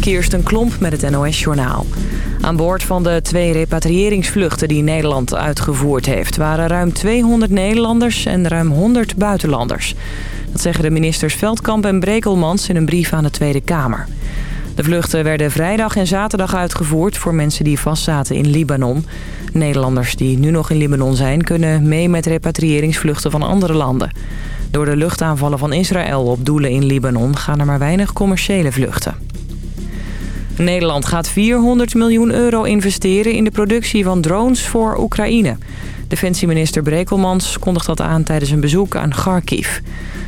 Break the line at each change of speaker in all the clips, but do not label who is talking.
Kirsten Klomp met het NOS-journaal. Aan boord van de twee repatriëringsvluchten die Nederland uitgevoerd heeft... waren ruim 200 Nederlanders en ruim 100 buitenlanders. Dat zeggen de ministers Veldkamp en Brekelmans in een brief aan de Tweede Kamer. De vluchten werden vrijdag en zaterdag uitgevoerd voor mensen die vastzaten in Libanon. Nederlanders die nu nog in Libanon zijn kunnen mee met repatriëringsvluchten van andere landen. Door de luchtaanvallen van Israël op doelen in Libanon gaan er maar weinig commerciële vluchten. Nederland gaat 400 miljoen euro investeren in de productie van drones voor Oekraïne. Defensieminister Brekelmans kondigt dat aan tijdens een bezoek aan Kharkiv.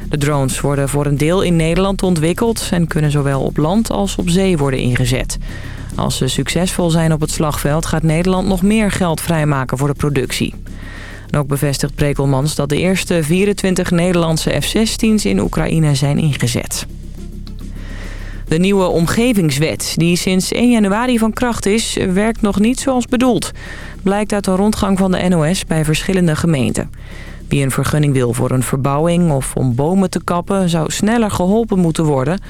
De drones worden voor een deel in Nederland ontwikkeld... en kunnen zowel op land als op zee worden ingezet. Als ze succesvol zijn op het slagveld... gaat Nederland nog meer geld vrijmaken voor de productie. Ook bevestigt Brekelmans dat de eerste 24 Nederlandse F-16's in Oekraïne zijn ingezet. De nieuwe omgevingswet, die sinds 1 januari van kracht is, werkt nog niet zoals bedoeld. Blijkt uit een rondgang van de NOS bij verschillende gemeenten. Wie een vergunning wil voor een verbouwing of om bomen te kappen... zou sneller geholpen moeten worden.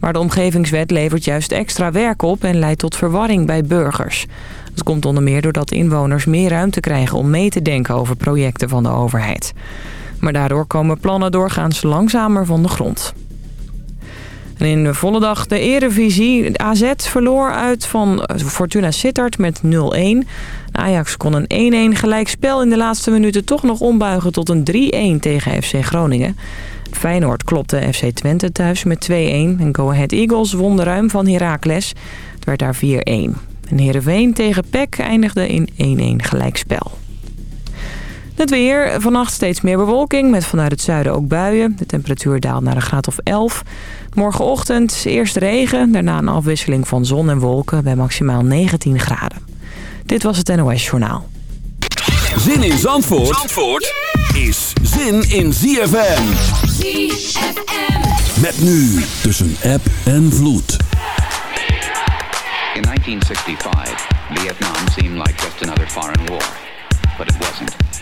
Maar de omgevingswet levert juist extra werk op... en leidt tot verwarring bij burgers. Dat komt onder meer doordat inwoners meer ruimte krijgen... om mee te denken over projecten van de overheid. Maar daardoor komen plannen doorgaans langzamer van de grond. En in de volle dag de Erevisie. AZ verloor uit van Fortuna Sittard met 0-1. Ajax kon een 1-1 gelijkspel in de laatste minuten toch nog ombuigen tot een 3-1 tegen FC Groningen. Feyenoord klopte FC Twente thuis met 2-1. En Go Ahead Eagles won ruim van Heracles. Het werd daar 4-1. En Heerenveen tegen PEC eindigde in 1-1 gelijkspel. Het weer. Vannacht steeds meer bewolking met vanuit het zuiden ook buien. De temperatuur daalt naar een graad of 11. Morgenochtend eerst regen, daarna een afwisseling van zon en wolken bij maximaal 19 graden. Dit was het NOS Journaal.
Zin in Zandvoort, Zandvoort is zin in ZFM. ZFM. Met nu tussen app en vloed.
In 1965, Vietnam seemed like just another foreign war. But it wasn't.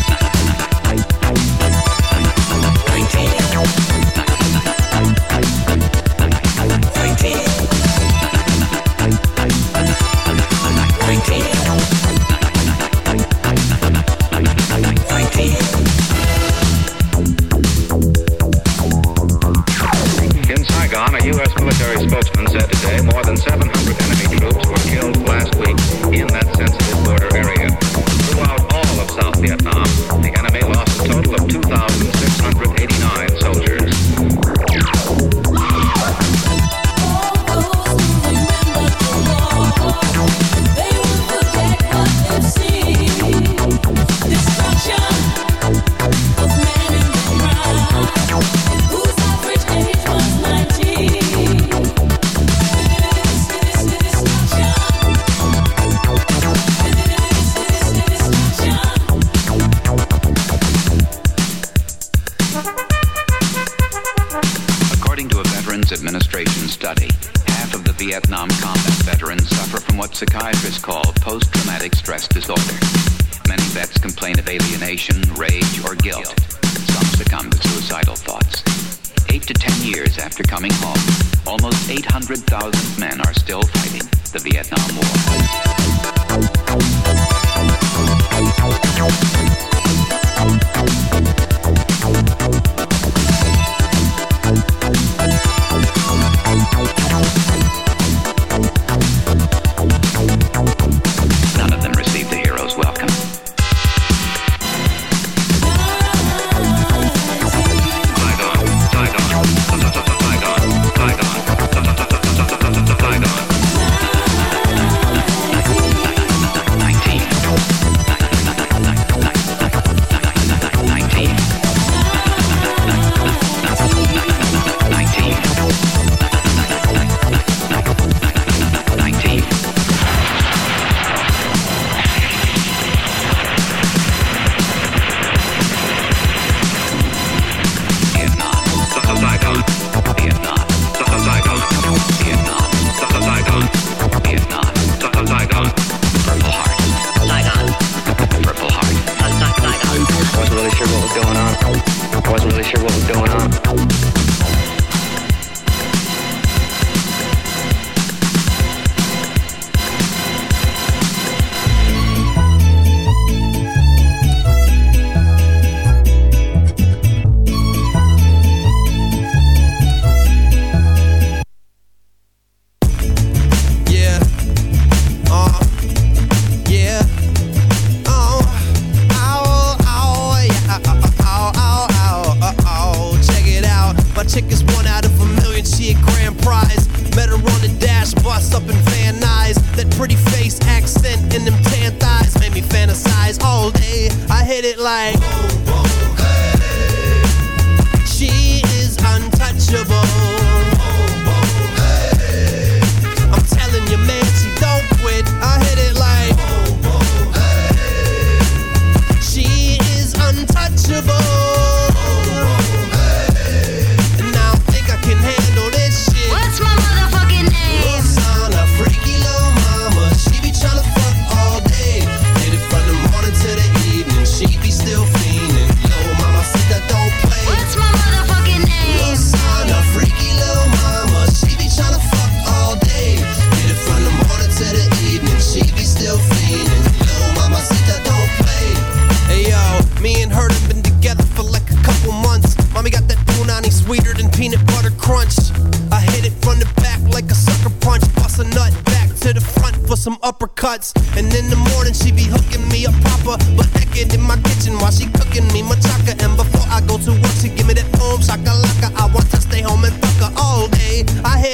700 enemy troops were killed last week. In that sensitive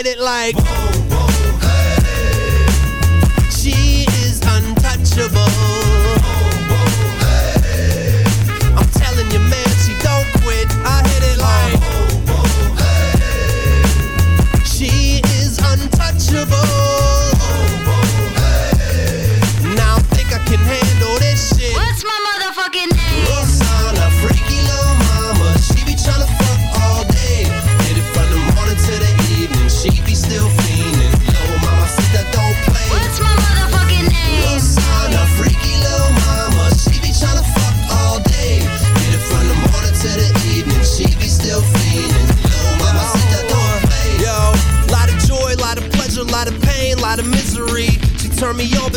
It like boom, boom, hey. She is untouchable.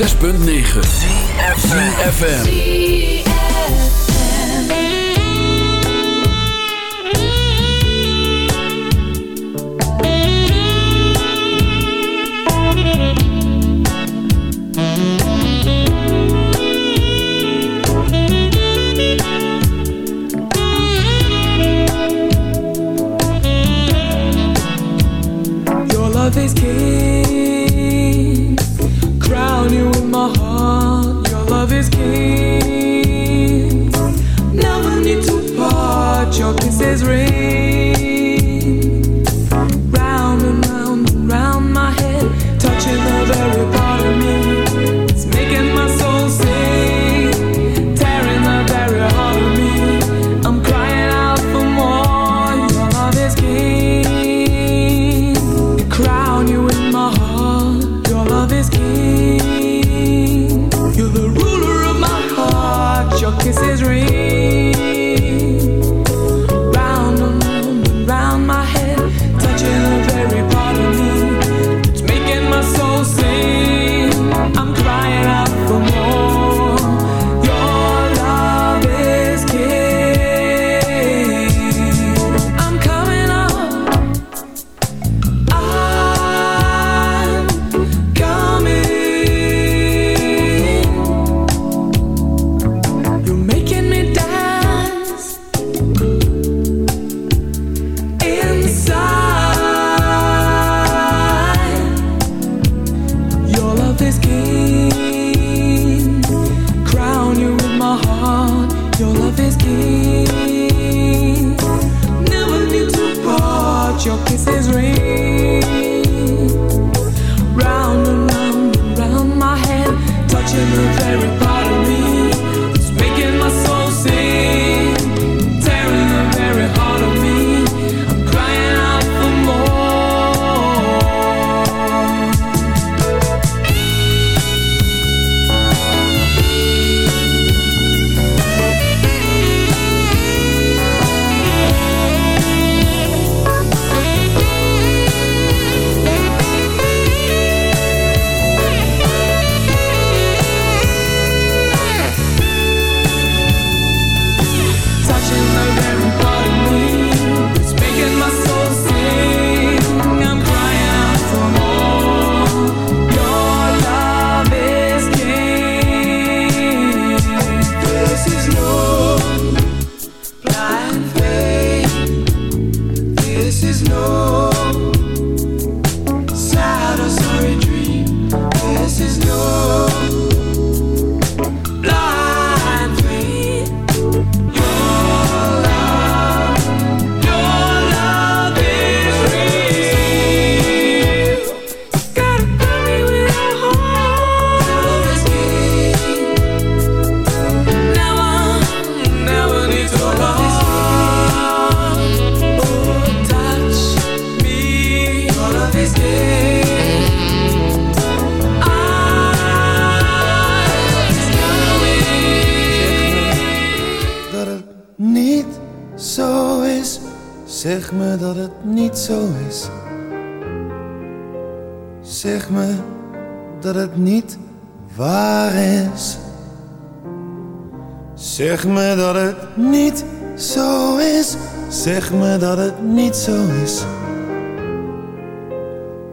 6.9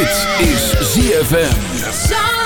Dit is ZFM.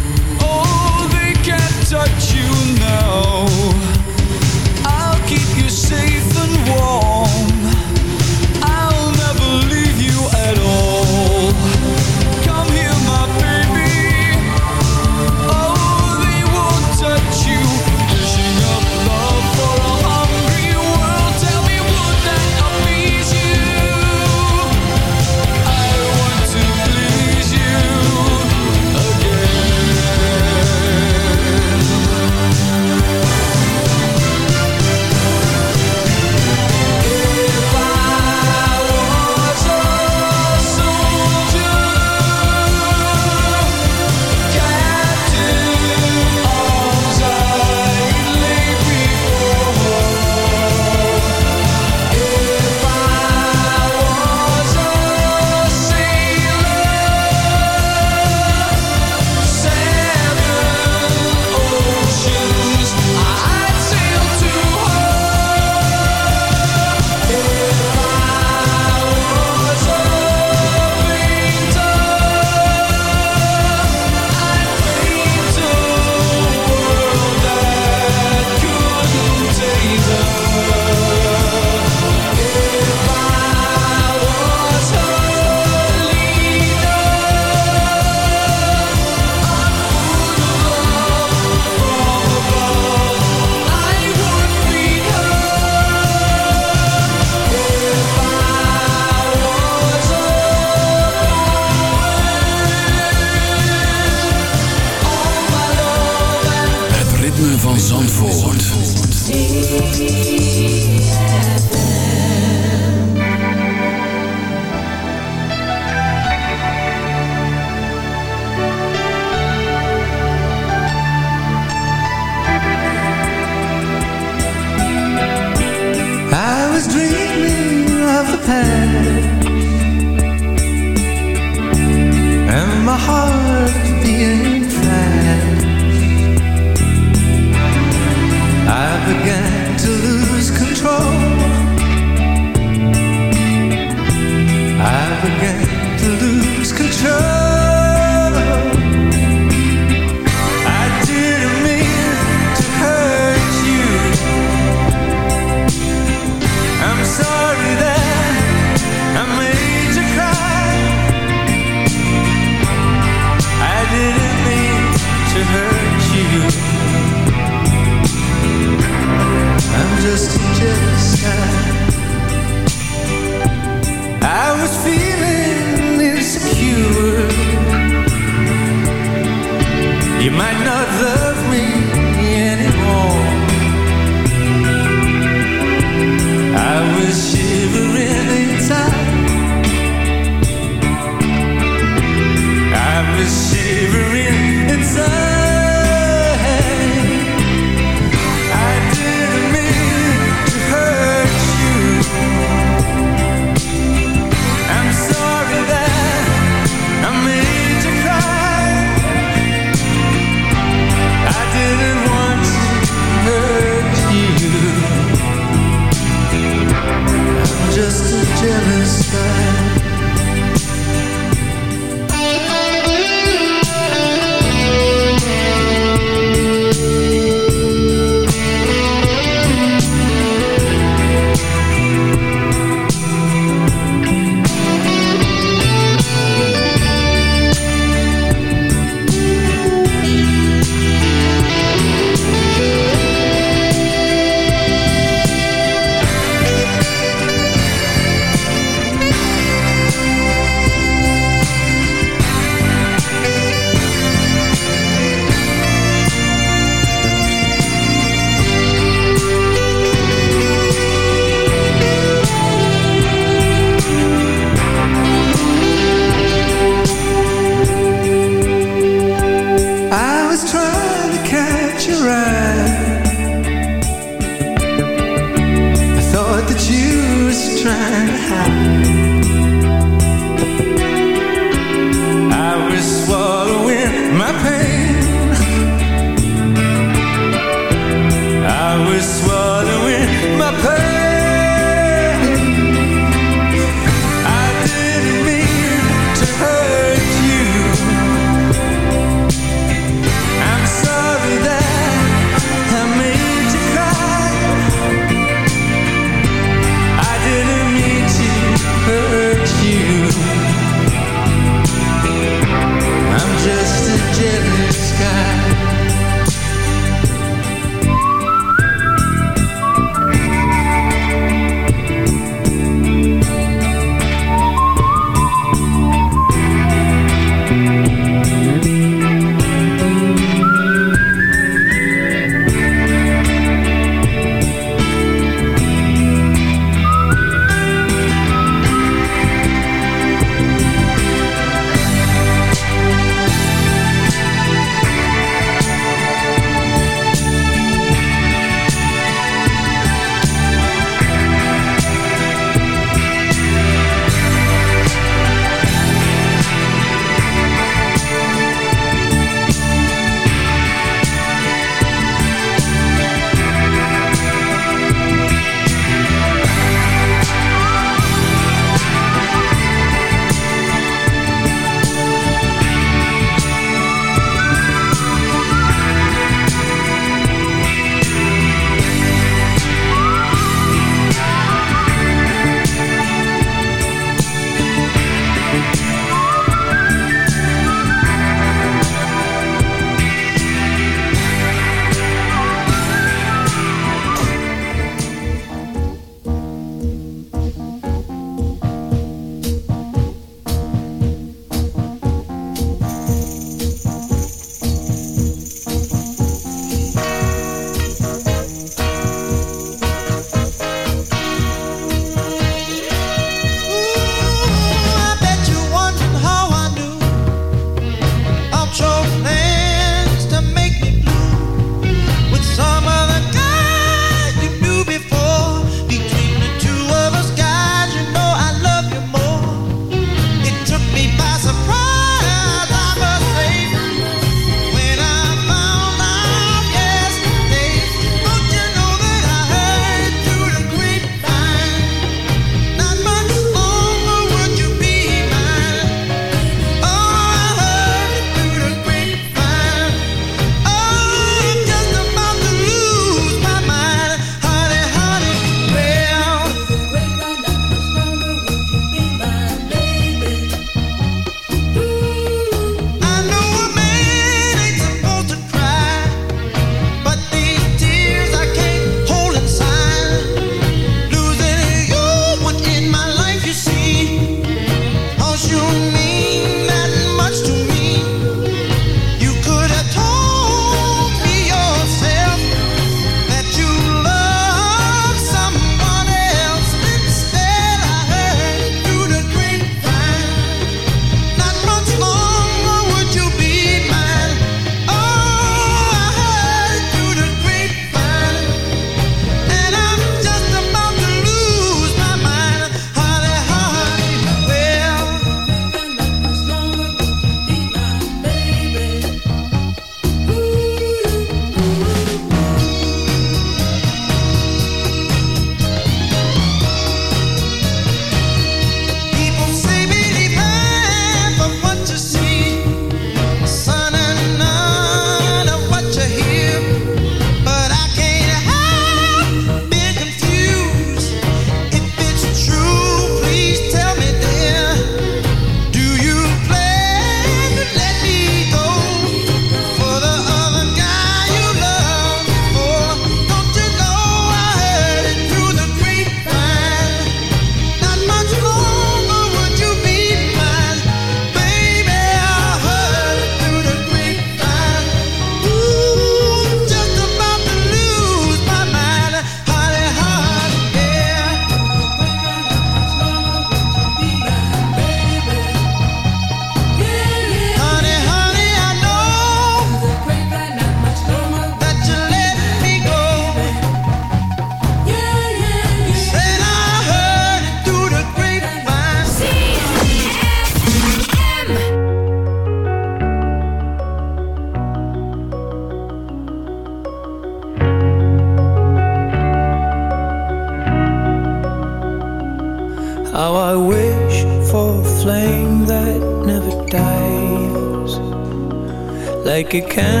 it can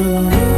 Oh.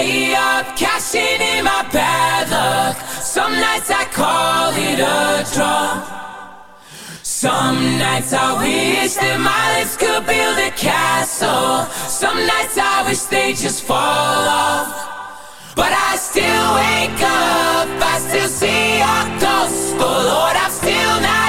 stay up, cashing in my bad luck. Some nights I call it a draw. Some nights I wish that my lips could build a castle. Some nights I wish they just fall off. But I still wake up, I still see your ghost. Oh Lord, I'm still not.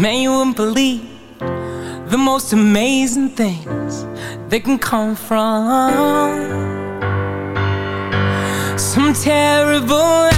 Man, you wouldn't believe the most amazing things that can come from. Some terrible